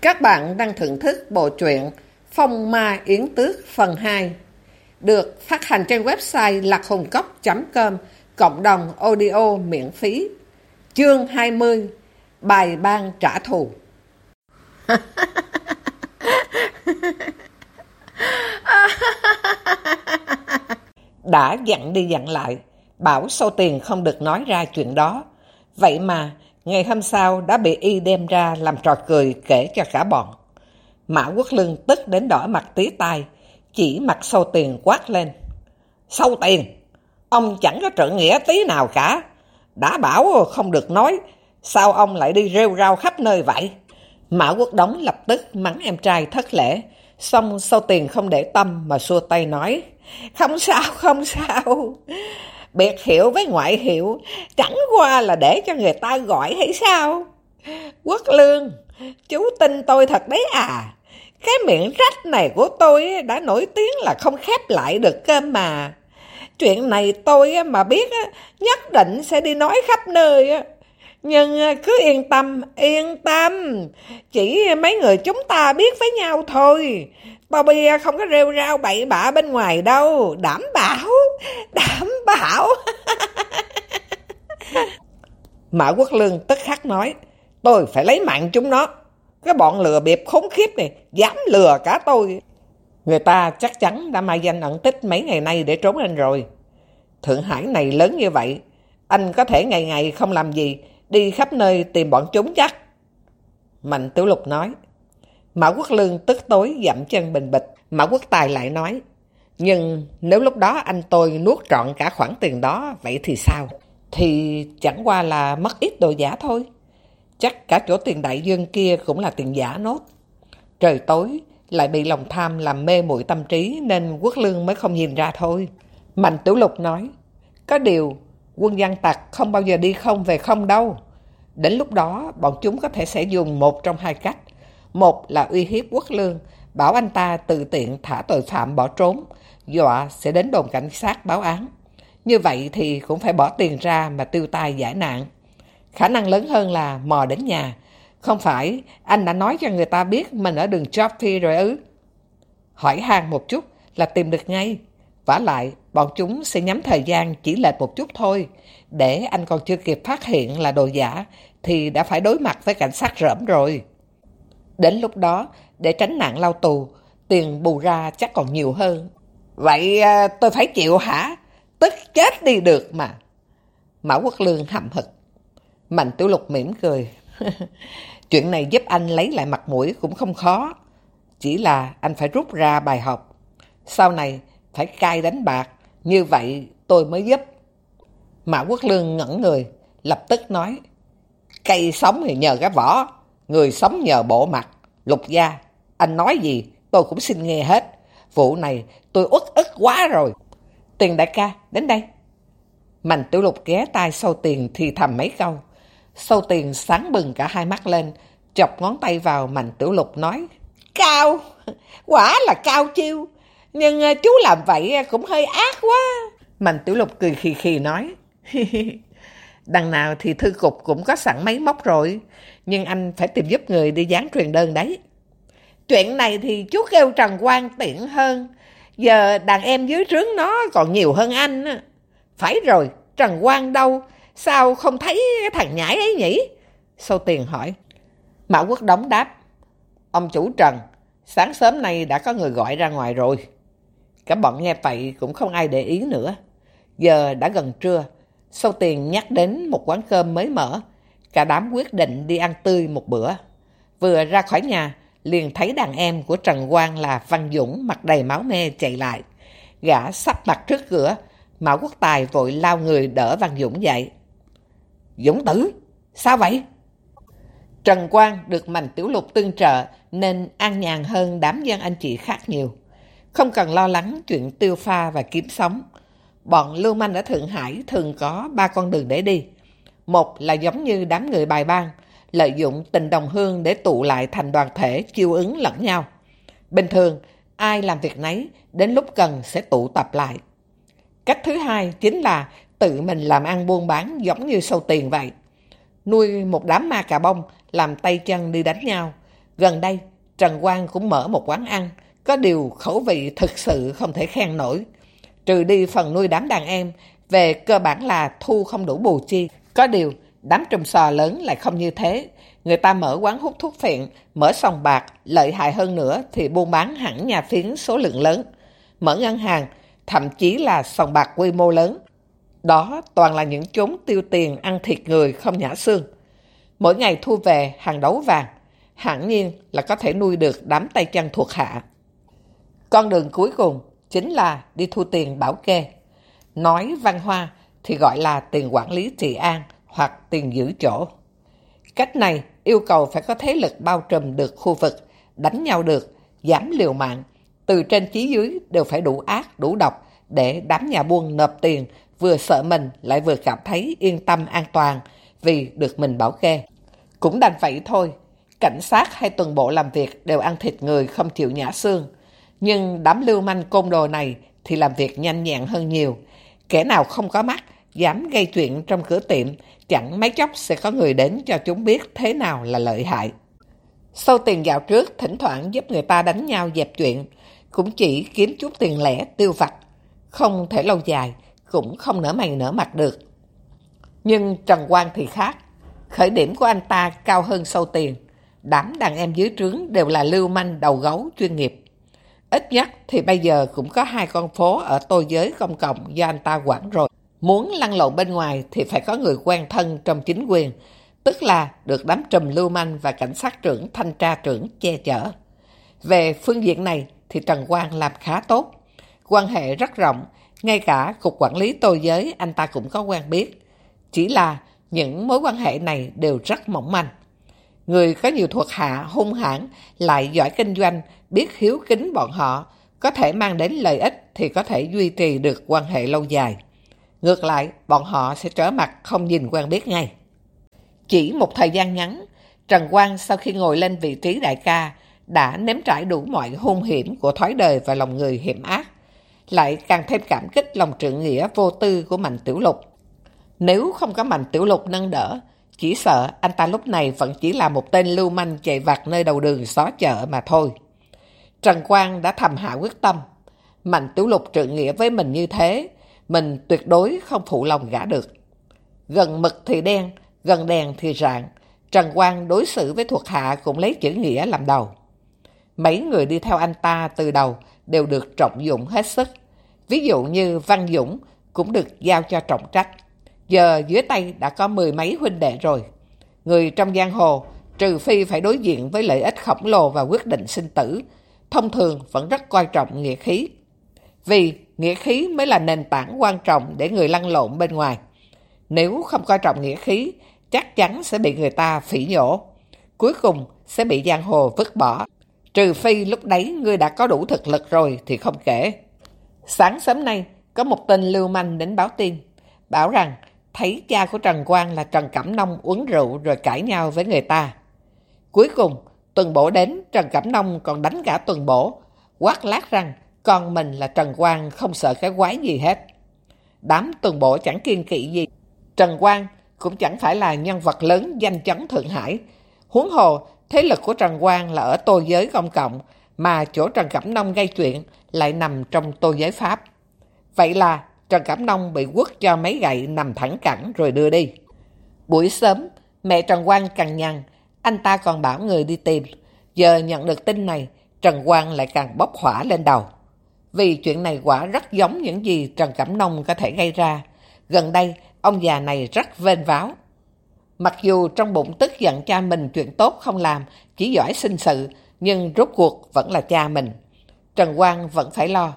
Các bạn đang thưởng thức bộ truyện Phong Ma Yến Tước phần 2 được phát hành trên website lạchungcốc.com cộng đồng audio miễn phí. Chương 20 Bài ban trả thù. Đã dặn đi dặn lại, bảo sâu tiền không được nói ra chuyện đó. Vậy mà ngày hôm sau đã bị y đem ra làm trò cười kể cho cả bọn. Mã Quốc Lương tức đến đỏ mặt tí tai, chỉ mặt sâu tiền quát lên. Sâu tiền, ông chẳng có trợ nghĩa tí nào cả. Đã bảo không được nói, sao ông lại đi rêu rao khắp nơi vậy? Mã Quốc Đống lập tức mắng em trai thất lễ, xong sâu tiền không để tâm mà xua tay nói. Không sao, không sao. Biệt hiệu với ngoại hiệu chẳng qua là để cho người ta gọi hay sao? Quốc lương, chú tin tôi thật đấy à? Cái miệng rách này của tôi đã nổi tiếng là không khép lại được cơ mà. Chuyện này tôi mà biết nhất định sẽ đi nói khắp nơi. Nhưng à, cứ yên tâm, yên tâm. Chỉ à, mấy người chúng ta biết với nhau thôi. Bobby không có rêu rao bậy bạ bên ngoài đâu. Đảm bảo, đảm bảo. Mã Quốc Lương tức khắc nói, tôi phải lấy mạng chúng nó. Cái bọn lừa bịp khốn khiếp này, dám lừa cả tôi. Người ta chắc chắn đã mai danh ẩn tích mấy ngày nay để trốn anh rồi. Thượng Hải này lớn như vậy, anh có thể ngày ngày không làm gì, đi khắp nơi tìm bọn chúng chắc. Mạnh Tiểu Lục nói. Mã Quốc Lương tức tối dậm chân bình bịch. Mã Quốc Tài lại nói. Nhưng nếu lúc đó anh tôi nuốt trọn cả khoản tiền đó, vậy thì sao? Thì chẳng qua là mất ít đồ giả thôi. Chắc cả chỗ tiền đại dương kia cũng là tiền giả nốt. Trời tối, lại bị lòng tham làm mê muội tâm trí nên quốc lương mới không nhìn ra thôi. Mạnh Tiểu Lục nói, có điều quân dân tặc không bao giờ đi không về không đâu. Đến lúc đó, bọn chúng có thể sẽ dùng một trong hai cách. Một là uy hiếp quốc lương, bảo anh ta tự tiện thả tội phạm bỏ trốn, dọa sẽ đến đồn cảnh sát báo án. Như vậy thì cũng phải bỏ tiền ra mà tiêu tai giải nạn. Khả năng lớn hơn là mò đến nhà. Không phải anh đã nói cho người ta biết mình ở đường Joffy rồi ư? Hỏi hàng một chút là tìm được ngay. vả lại, bọn chúng sẽ nhắm thời gian chỉ lệch một chút thôi. Để anh còn chưa kịp phát hiện là đồ giả thì đã phải đối mặt với cảnh sát rỡm rồi. Đến lúc đó, để tránh nạn lao tù, tiền bù ra chắc còn nhiều hơn. Vậy à, tôi phải chịu hả? Tức chết đi được mà. Mã Quốc Lương hậm hực. Mạnh Tiểu Lục mỉm cười. Chuyện này giúp anh lấy lại mặt mũi cũng không khó. Chỉ là anh phải rút ra bài học. Sau này phải cai đánh bạc. Như vậy tôi mới giúp. Mã Quốc Lương ngẩn người, lập tức nói. Cây sống thì nhờ cái vỏ, người sống nhờ bộ mặt. Lục gia, anh nói gì tôi cũng xin nghe hết. Vụ này tôi uất ức quá rồi. Tiền đại ca, đến đây. Mạnh tiểu lục ghé tay sâu tiền thì thầm mấy câu. Sâu tiền sáng bừng cả hai mắt lên, chọc ngón tay vào mạnh tiểu lục nói. Cao, quả là cao chiêu. Nhưng ờ, chú làm vậy ờ, cũng hơi ác quá. Mạnh tiểu lục cười khì khì nói. Đằng nào thì thư cục cũng có sẵn máy móc rồi. Nhưng anh phải tìm giúp người đi dán truyền đơn đấy. Chuyện này thì chú kêu Trần Quang tiện hơn. Giờ đàn em dưới trướng nó còn nhiều hơn anh. Phải rồi, Trần Quang đâu? Sao không thấy thằng nhãi ấy nhỉ? Sâu tiền hỏi. Mã Quốc Đống đáp. Ông chủ Trần, sáng sớm nay đã có người gọi ra ngoài rồi. Cả bọn nghe vậy cũng không ai để ý nữa. Giờ đã gần trưa, sau tiền nhắc đến một quán cơm mới mở. Cả đám quyết định đi ăn tươi một bữa. Vừa ra khỏi nhà, liền thấy đàn em của Trần Quang là Văn Dũng mặt đầy máu me chạy lại. Gã sắp mặt trước cửa, Mã Quốc Tài vội lao người đỡ Văn Dũng dậy. Dũng tử, sao vậy? Trần Quang được Mạnh Tiểu Lục tương trợ nên an nhàn hơn đám dân anh chị khác nhiều. Không cần lo lắng chuyện tiêu pha và kiếm sống. Bọn lưu manh ở Thượng Hải thường có ba con đường để đi. Một là giống như đám người bài bang, lợi dụng tình đồng hương để tụ lại thành đoàn thể chiêu ứng lẫn nhau. Bình thường, ai làm việc nấy, đến lúc cần sẽ tụ tập lại. Cách thứ hai chính là tự mình làm ăn buôn bán giống như sâu tiền vậy. Nuôi một đám ma cà bông, làm tay chân đi đánh nhau. Gần đây, Trần Quang cũng mở một quán ăn, có điều khẩu vị thực sự không thể khen nổi. Trừ đi phần nuôi đám đàn em, về cơ bản là thu không đủ bù chi. Có điều, đám trùm sò lớn lại không như thế. Người ta mở quán hút thuốc phiện, mở sòng bạc, lợi hại hơn nữa thì buôn bán hẳn nhà phiến số lượng lớn. Mở ngân hàng, thậm chí là sòng bạc quy mô lớn. Đó toàn là những chốn tiêu tiền ăn thịt người không nhả xương. Mỗi ngày thu về hàng đấu vàng, hẳn nhiên là có thể nuôi được đám tay chân thuộc hạ. Con đường cuối cùng chính là đi thu tiền bảo kê. Nói văn hoa thì gọi là tiền quản lý trị an hoặc tiền giữ chỗ. Cách này yêu cầu phải có thế lực bao trùm được khu vực, đánh nhau được, giảm liều mạng. Từ trên chí dưới đều phải đủ ác, đủ độc để đám nhà buôn nộp tiền vừa sợ mình lại vừa cảm thấy yên tâm an toàn vì được mình bảo kê. Cũng đành vậy thôi, cảnh sát hay tuần bộ làm việc đều ăn thịt người không chịu nhã xương. Nhưng đám lưu manh côn đồ này thì làm việc nhanh nhẹn hơn nhiều. Kẻ nào không có mắt, dám gây chuyện trong cửa tiệm, chẳng mấy chốc sẽ có người đến cho chúng biết thế nào là lợi hại. Sâu tiền dạo trước thỉnh thoảng giúp người ta đánh nhau dẹp chuyện, cũng chỉ kiếm chút tiền lẻ tiêu vặt. Không thể lâu dài, cũng không nở mày nở mặt được. Nhưng Trần Quang thì khác. Khởi điểm của anh ta cao hơn sâu tiền. Đám đàn em dưới trướng đều là lưu manh đầu gấu chuyên nghiệp. Ít nhất thì bây giờ cũng có hai con phố ở tô giới công cộng do anh ta quản rồi. Muốn lăn lộn bên ngoài thì phải có người quen thân trong chính quyền, tức là được đám trùm lưu manh và cảnh sát trưởng, thanh tra trưởng che chở. Về phương diện này thì Trần Quang làm khá tốt. Quan hệ rất rộng, ngay cả Cục Quản lý Tô Giới anh ta cũng có quen biết. Chỉ là những mối quan hệ này đều rất mỏng manh. Người có nhiều thuộc hạ hung hãn lại giỏi kinh doanh, biết hiếu kính bọn họ, có thể mang đến lợi ích thì có thể duy trì được quan hệ lâu dài. Ngược lại, bọn họ sẽ trở mặt không nhìn quan biết ngay. Chỉ một thời gian ngắn, Trần Quang sau khi ngồi lên vị trí đại ca đã nếm trải đủ mọi hung hiểm của thói đời và lòng người hiểm ác, lại càng thêm cảm kích lòng trượng nghĩa vô tư của Mạnh Tiểu Lục. Nếu không có Mạnh Tiểu Lục nâng đỡ, chỉ sợ anh ta lúc này vẫn chỉ là một tên lưu manh chạy vặt nơi đầu đường xó chợ mà thôi. Trần Quang đã thầm hạ quyết tâm. Mạnh Tiểu Lục trượng nghĩa với mình như thế, mình tuyệt đối không phụ lòng gã được. Gần mực thì đen, gần đèn thì rạng. Trần Quang đối xử với thuộc hạ cũng lấy chữ nghĩa làm đầu. Mấy người đi theo anh ta từ đầu đều được trọng dụng hết sức. Ví dụ như Văn Dũng cũng được giao cho trọng trách. Giờ dưới tay đã có mười mấy huynh đệ rồi. Người trong giang hồ, trừ phi phải đối diện với lợi ích khổng lồ và quyết định sinh tử, thông thường vẫn rất coi trọng nghĩa khí. Vì nghĩa khí mới là nền tảng quan trọng để người lăn lộn bên ngoài. Nếu không coi trọng nghĩa khí, chắc chắn sẽ bị người ta phỉ nhổ. Cuối cùng sẽ bị giang hồ vứt bỏ. Trừ phi lúc đấy ngươi đã có đủ thực lực rồi thì không kể. Sáng sớm nay, có một tên lưu manh đến báo tin. Bảo rằng thấy cha của Trần Quang là Trần Cẩm Nông uống rượu rồi cãi nhau với người ta. Cuối cùng, tuần bổ đến, Trần Cẩm Nông còn đánh cả tuần bổ, quát lát rằng con mình là Trần Quang không sợ cái quái gì hết. Đám tuần bộ chẳng kiên kỵ gì. Trần Quang cũng chẳng phải là nhân vật lớn danh chấn Thượng Hải. Huống hồ, thế lực của Trần Quang là ở tô giới công cộng, mà chỗ Trần Cẩm Nông gây chuyện lại nằm trong tô giới Pháp. Vậy là Trần Cẩm Nông bị quất cho mấy gậy nằm thẳng cẳng rồi đưa đi. Buổi sớm, mẹ Trần Quang cằn nhằn, anh ta còn bảo người đi tìm. Giờ nhận được tin này, Trần Quang lại càng bốc hỏa lên đầu. Vì chuyện này quả rất giống những gì Trần Cẩm Nông có thể gây ra. Gần đây, ông già này rất vên váo. Mặc dù trong bụng tức giận cha mình chuyện tốt không làm, chỉ giỏi sinh sự, nhưng rốt cuộc vẫn là cha mình. Trần Quang vẫn phải lo.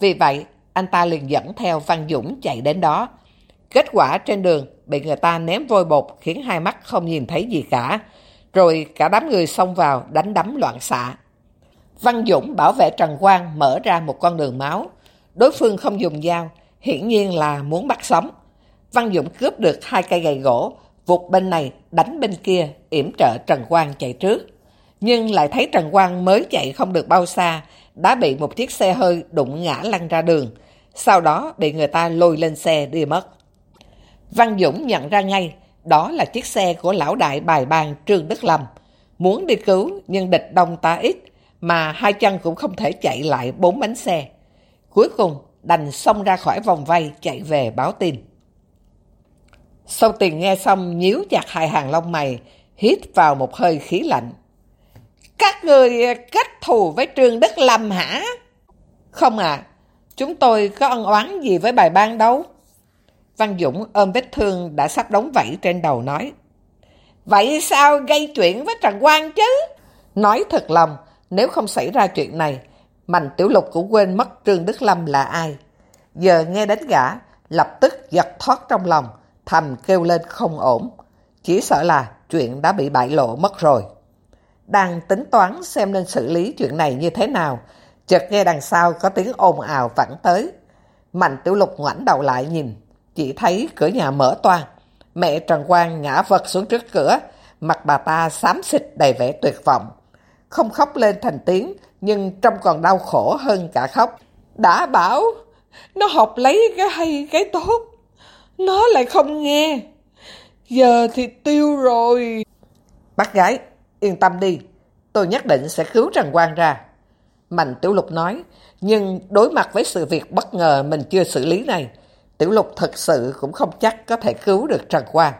Vì vậy, anh ta liền dẫn theo Văn Dũng chạy đến đó. Kết quả trên đường bị người ta ném vôi bột khiến hai mắt không nhìn thấy gì cả. Rồi cả đám người xông vào đánh đấm loạn xạ. Văn Dũng bảo vệ Trần Quang mở ra một con đường máu. Đối phương không dùng dao, hiển nhiên là muốn bắt sống. Văn Dũng cướp được hai cây gậy gỗ, vụt bên này đánh bên kia, yểm trợ Trần Quang chạy trước. Nhưng lại thấy Trần Quang mới chạy không được bao xa, đã bị một chiếc xe hơi đụng ngã lăn ra đường. Sau đó bị người ta lôi lên xe đi mất. Văn Dũng nhận ra ngay, đó là chiếc xe của lão đại bài bàn Trương Đức Lâm. Muốn đi cứu nhưng địch đông ta ít, mà hai chân cũng không thể chạy lại bốn bánh xe. Cuối cùng đành xông ra khỏi vòng vây chạy về báo tin. Sâu tiền nghe xong nhíu chặt hai hàng lông mày, hít vào một hơi khí lạnh. Các người kết thù với Trương Đức Lâm hả? Không à, chúng tôi có ân oán gì với bài ban đâu. Văn Dũng ôm vết thương đã sắp đóng vảy trên đầu nói. Vậy sao gây chuyện với Trần Quang chứ? Nói thật lòng, nếu không xảy ra chuyện này, Mạnh Tiểu Lục cũng quên mất Trương Đức Lâm là ai. Giờ nghe đến gã, lập tức giật thoát trong lòng, thầm kêu lên không ổn. Chỉ sợ là chuyện đã bị bại lộ mất rồi. Đang tính toán xem nên xử lý chuyện này như thế nào, chợt nghe đằng sau có tiếng ồn ào vẳng tới. Mạnh Tiểu Lục ngoảnh đầu lại nhìn, chỉ thấy cửa nhà mở toang Mẹ Trần Quang ngã vật xuống trước cửa, mặt bà ta xám xịt đầy vẻ tuyệt vọng. Không khóc lên thành tiếng, nhưng trông còn đau khổ hơn cả khóc. Đã bảo, nó học lấy cái hay cái tốt. Nó lại không nghe. Giờ thì tiêu rồi. Bác gái, yên tâm đi. Tôi nhất định sẽ cứu Trần Quang ra. Mạnh Tiểu Lục nói, nhưng đối mặt với sự việc bất ngờ mình chưa xử lý này, Tiểu Lục thật sự cũng không chắc có thể cứu được Trần Quang.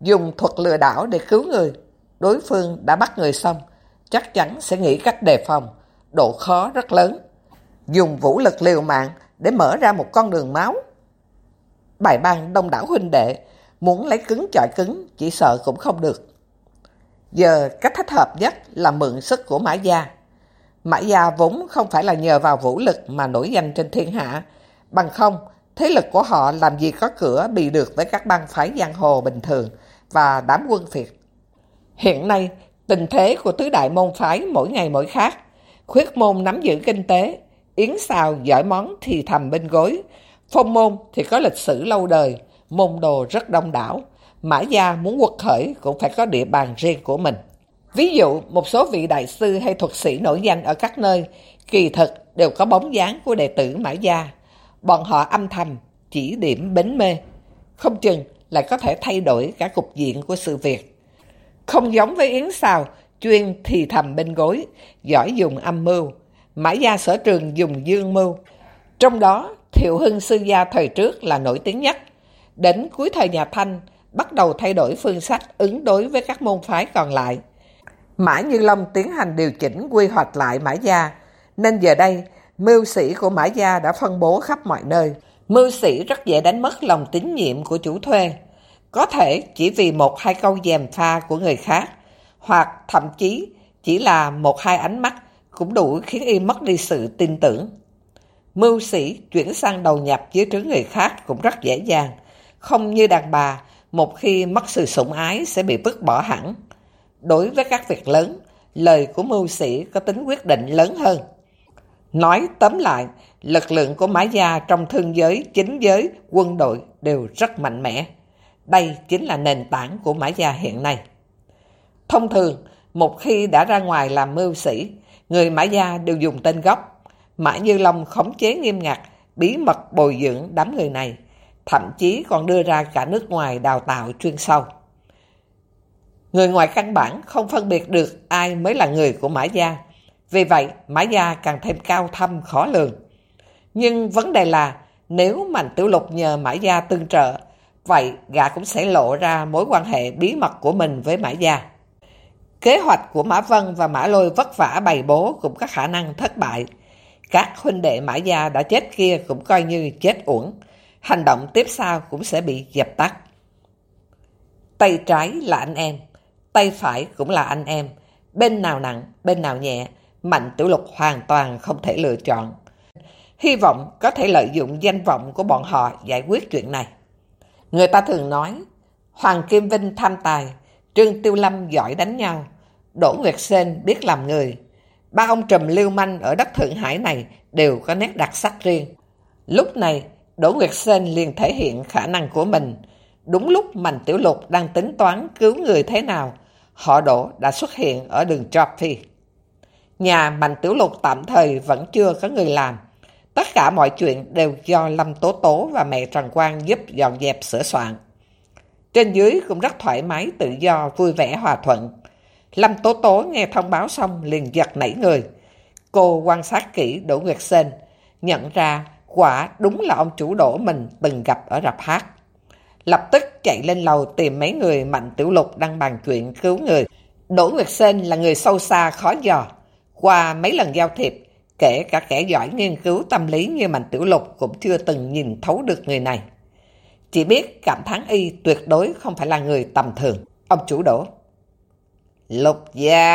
Dùng thuật lừa đảo để cứu người, đối phương đã bắt người xong, chắc chắn sẽ nghĩ cách đề phòng, độ khó rất lớn. Dùng vũ lực liều mạng để mở ra một con đường máu. Bài ban đông đảo huynh đệ, muốn lấy cứng chọi cứng, chỉ sợ cũng không được. Giờ cách thích hợp nhất là mượn sức của Mã Gia. Mã Gia vốn không phải là nhờ vào vũ lực mà nổi danh trên thiên hạ, bằng không Thế lực của họ làm gì có cửa bị được với các bang phái giang hồ bình thường và đám quân phiệt. Hiện nay, tình thế của tứ đại môn phái mỗi ngày mỗi khác. Khuyết môn nắm giữ kinh tế, yến xào giỏi món thì thầm bên gối. Phong môn thì có lịch sử lâu đời, môn đồ rất đông đảo. Mã gia muốn quật khởi cũng phải có địa bàn riêng của mình. Ví dụ, một số vị đại sư hay thuật sĩ nổi danh ở các nơi, kỳ thực đều có bóng dáng của đệ tử Mã gia bọn họ âm thầm, chỉ điểm bến mê. Không chừng lại có thể thay đổi cả cục diện của sự việc. Không giống với Yến Xào, chuyên thì thầm bên gối, giỏi dùng âm mưu. Mã gia sở trường dùng dương mưu. Trong đó, Thiệu Hưng Sư Gia thời trước là nổi tiếng nhất. Đến cuối thời nhà Thanh, bắt đầu thay đổi phương sách ứng đối với các môn phái còn lại. Mã Như Long tiến hành điều chỉnh quy hoạch lại Mã Gia, nên giờ đây mưu sĩ của Mã Gia đã phân bố khắp mọi nơi. Mưu sĩ rất dễ đánh mất lòng tín nhiệm của chủ thuê. Có thể chỉ vì một hai câu dèm pha của người khác, hoặc thậm chí chỉ là một hai ánh mắt cũng đủ khiến y mất đi sự tin tưởng. Mưu sĩ chuyển sang đầu nhập dưới trướng người khác cũng rất dễ dàng. Không như đàn bà, một khi mất sự sủng ái sẽ bị vứt bỏ hẳn. Đối với các việc lớn, lời của mưu sĩ có tính quyết định lớn hơn. Nói tóm lại, lực lượng của Mã Gia trong thương giới, chính giới, quân đội đều rất mạnh mẽ. Đây chính là nền tảng của Mã Gia hiện nay. Thông thường, một khi đã ra ngoài làm mưu sĩ, người Mã Gia đều dùng tên gốc. Mã Như Long khống chế nghiêm ngặt, bí mật bồi dưỡng đám người này, thậm chí còn đưa ra cả nước ngoài đào tạo chuyên sâu. Người ngoài căn bản không phân biệt được ai mới là người của Mã Gia, vì vậy, Mã Gia càng thêm cao thâm khó lường. Nhưng vấn đề là, nếu Mạnh Tiểu Lục nhờ Mã Gia tương trợ, vậy gã cũng sẽ lộ ra mối quan hệ bí mật của mình với Mã Gia. Kế hoạch của Mã Vân và Mã Lôi vất vả bày bố cũng có khả năng thất bại. Các huynh đệ Mã Gia đã chết kia cũng coi như chết uổng. Hành động tiếp sau cũng sẽ bị dập tắt. Tay trái là anh em, tay phải cũng là anh em. Bên nào nặng, bên nào nhẹ, Mạnh Tiểu Lục hoàn toàn không thể lựa chọn. Hy vọng có thể lợi dụng danh vọng của bọn họ giải quyết chuyện này. Người ta thường nói, Hoàng Kim Vinh tham tài, Trương Tiêu Lâm giỏi đánh nhau, Đỗ Nguyệt Sên biết làm người. Ba ông trùm lưu manh ở đất Thượng Hải này đều có nét đặc sắc riêng. Lúc này, Đỗ Nguyệt Sên liền thể hiện khả năng của mình. Đúng lúc Mạnh Tiểu Lục đang tính toán cứu người thế nào, họ Đỗ đã xuất hiện ở đường Joffy. Nhà Mạnh Tiểu Lục tạm thời vẫn chưa có người làm. Tất cả mọi chuyện đều do Lâm Tố Tố và mẹ Trần Quang giúp dọn dẹp sửa soạn. Trên dưới cũng rất thoải mái, tự do, vui vẻ, hòa thuận. Lâm Tố Tố nghe thông báo xong liền giật nảy người. Cô quan sát kỹ Đỗ Nguyệt Sên, nhận ra quả đúng là ông chủ đổ mình từng gặp ở rạp hát. Lập tức chạy lên lầu tìm mấy người mạnh tiểu lục đang bàn chuyện cứu người. Đỗ Nguyệt Sên là người sâu xa khó dò. Qua mấy lần giao thiệp, kể cả kẻ giỏi nghiên cứu tâm lý như Mạnh Tiểu Lục cũng chưa từng nhìn thấu được người này. Chỉ biết cảm thán y tuyệt đối không phải là người tầm thường. Ông chủ đổ. Lục gia